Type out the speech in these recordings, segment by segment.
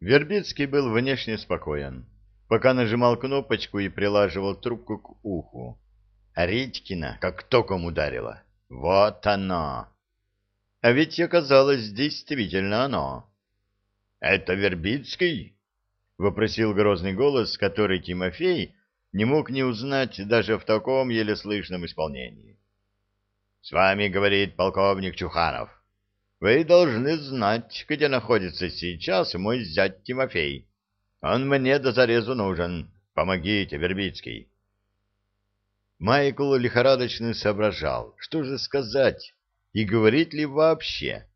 Вербицкий был внешне спокоен, пока нажимал кнопочку и прилаживал трубку к уху. Редькина как током ударило. Вот оно! А ведь оказалось действительно оно. — Это Вербицкий? — вопросил грозный голос, который Тимофей не мог не узнать даже в таком еле слышном исполнении. — С вами говорит полковник Чуханов. Вы должны знать, где находится сейчас мой зять Тимофей. Он мне до зарезу нужен. Помогите, Вербицкий. Майкл лихорадочно соображал, что же сказать и говорить ли вообще.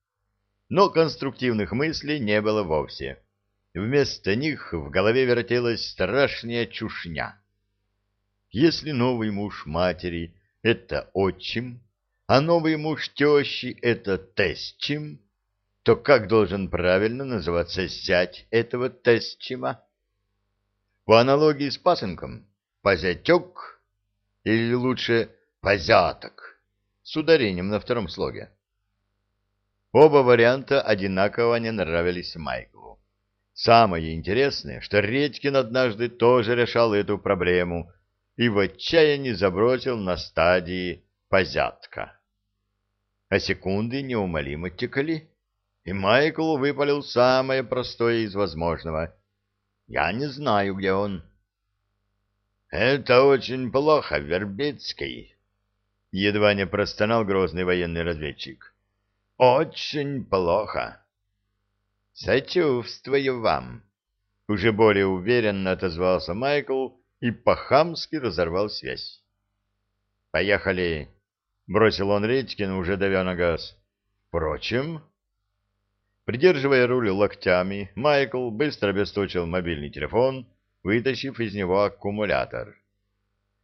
Но конструктивных мыслей не было вовсе. Вместо них в голове вертелась страшная чушня. Если новый муж матери — это отчим, а новый муж тещи — это тестчим, то как должен правильно называться зять этого тестчима? По аналогии с пасынком, позятек или лучше позяток с ударением на втором слоге. Оба варианта одинаково не нравились Майклу. Самое интересное, что Редькин однажды тоже решал эту проблему и в отчаянии забросил на стадии позятка а секунды неумолимо текли, и Майкл выпалил самое простое из возможного. «Я не знаю, где он». «Это очень плохо, Вербицкий», — едва не простонал грозный военный разведчик. «Очень плохо». «Сочувствую вам», — уже более уверенно отозвался Майкл и по-хамски разорвал связь. «Поехали», Бросил он Редькину, уже давя на газ. Впрочем... Придерживая руль локтями, Майкл быстро обесточил мобильный телефон, вытащив из него аккумулятор.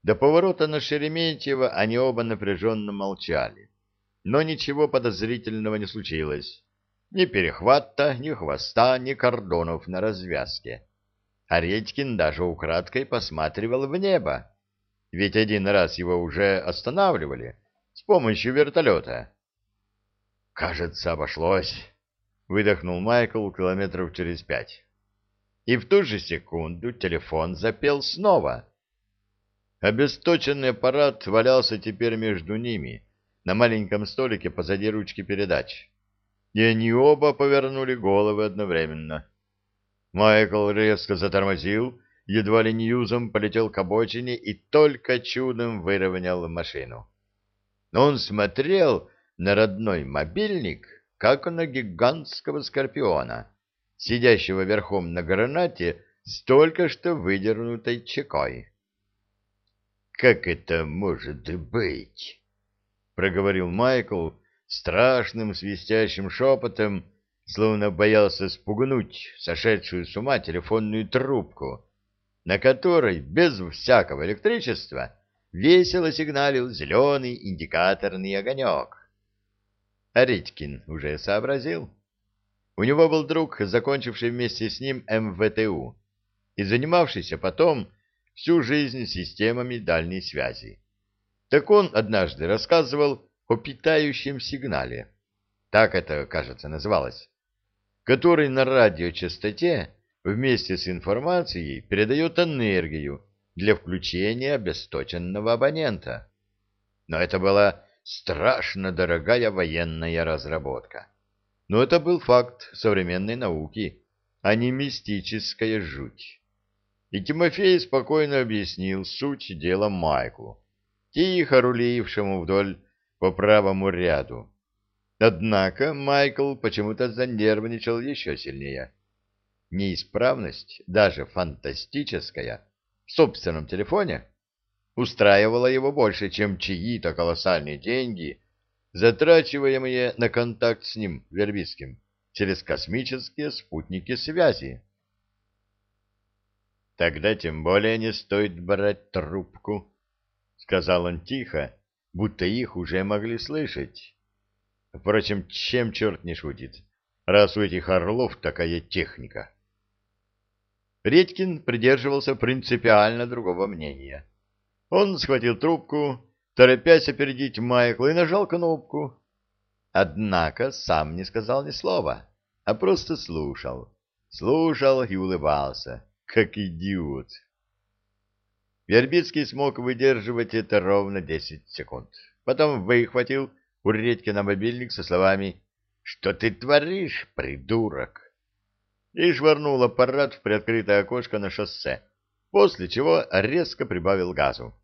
До поворота на Шереметьево они оба напряженно молчали. Но ничего подозрительного не случилось. Ни перехвата, ни хвоста, ни кордонов на развязке. А Редькин даже украдкой посматривал в небо. Ведь один раз его уже останавливали, с помощью вертолета. «Кажется, обошлось», — выдохнул Майкл километров через пять. И в ту же секунду телефон запел снова. Обесточенный аппарат валялся теперь между ними, на маленьком столике позади ручки передач. И они оба повернули головы одновременно. Майкл резко затормозил, едва ли не юзом полетел к обочине и только чудом выровнял машину он смотрел на родной мобильник, как на гигантского скорпиона, сидящего верхом на гранате с только что выдернутой чекой. «Как это может быть?» — проговорил Майкл страшным свистящим шепотом, словно боялся спугнуть сошедшую с ума телефонную трубку, на которой без всякого электричества весело сигналил зеленый индикаторный огонек. Редькин уже сообразил. У него был друг, закончивший вместе с ним МВТУ и занимавшийся потом всю жизнь системами дальней связи. Так он однажды рассказывал о питающем сигнале, так это, кажется, называлось, который на радиочастоте вместе с информацией передает энергию для включения обесточенного абонента. Но это была страшно дорогая военная разработка. Но это был факт современной науки, а не мистическая жуть. И Тимофей спокойно объяснил суть дела Майклу, тихо рулившему вдоль по правому ряду. Однако Майкл почему-то занервничал еще сильнее. Неисправность, даже фантастическая, в собственном телефоне устраивало его больше, чем чьи-то колоссальные деньги, затрачиваемые на контакт с ним, Вербицким, через космические спутники связи. «Тогда тем более не стоит брать трубку», — сказал он тихо, будто их уже могли слышать. Впрочем, чем черт не шутит, раз у этих орлов такая техника. Редькин придерживался принципиально другого мнения. Он схватил трубку, торопясь опередить Майкла, и нажал кнопку. Однако сам не сказал ни слова, а просто слушал. слушал и улыбался, как идиот. Вербицкий смог выдерживать это ровно десять секунд. Потом выхватил у Редькина мобильник со словами «Что ты творишь, придурок?» И швырнул аппарат в приоткрытое окошко на шоссе, после чего резко прибавил газу.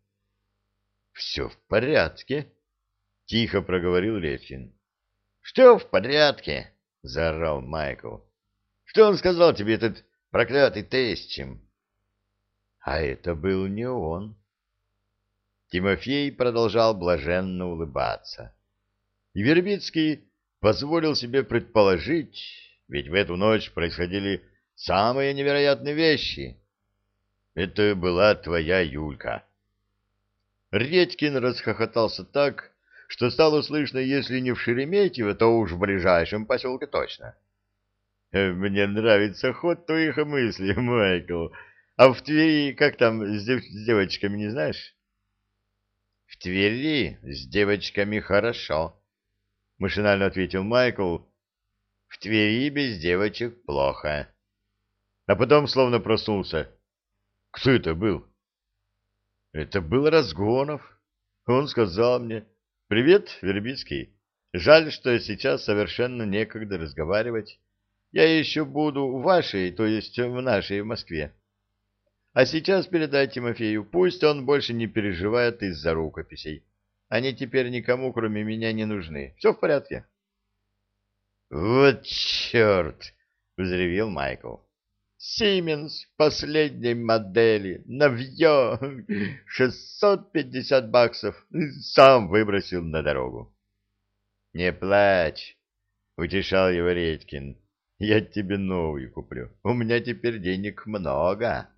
«Все в порядке», — тихо проговорил Редькин. «Что в порядке?» — заорал Майкл. «Что он сказал тебе, этот проклятый тестчим?» А это был не он. Тимофей продолжал блаженно улыбаться. И Вербицкий позволил себе предположить, ведь в эту ночь происходили самые невероятные вещи. Это была твоя Юлька. Редькин расхохотался так, что стало слышно, если не в Шереметьево, то уж в ближайшем поселке точно. «Э, «Мне нравится ход твоих мыслей, Майкл. А в Твери как там с, дев с девочками, не знаешь?» «В Твери с девочками хорошо», — машинально ответил Майкл. «В Твери без девочек плохо». А потом словно проснулся. «Кто это был?» «Это был Разгонов. Он сказал мне...» «Привет, Вербицкий. Жаль, что сейчас совершенно некогда разговаривать. Я еще буду в вашей, то есть в нашей Москве. А сейчас передай Тимофею, пусть он больше не переживает из-за рукописей. Они теперь никому, кроме меня, не нужны. Все в порядке?» «Вот черт!» — взревел Майкл. Сименс последней модели, новье, 650 баксов, сам выбросил на дорогу. — Не плачь, — утешал его Редькин, — я тебе новый куплю, у меня теперь денег много.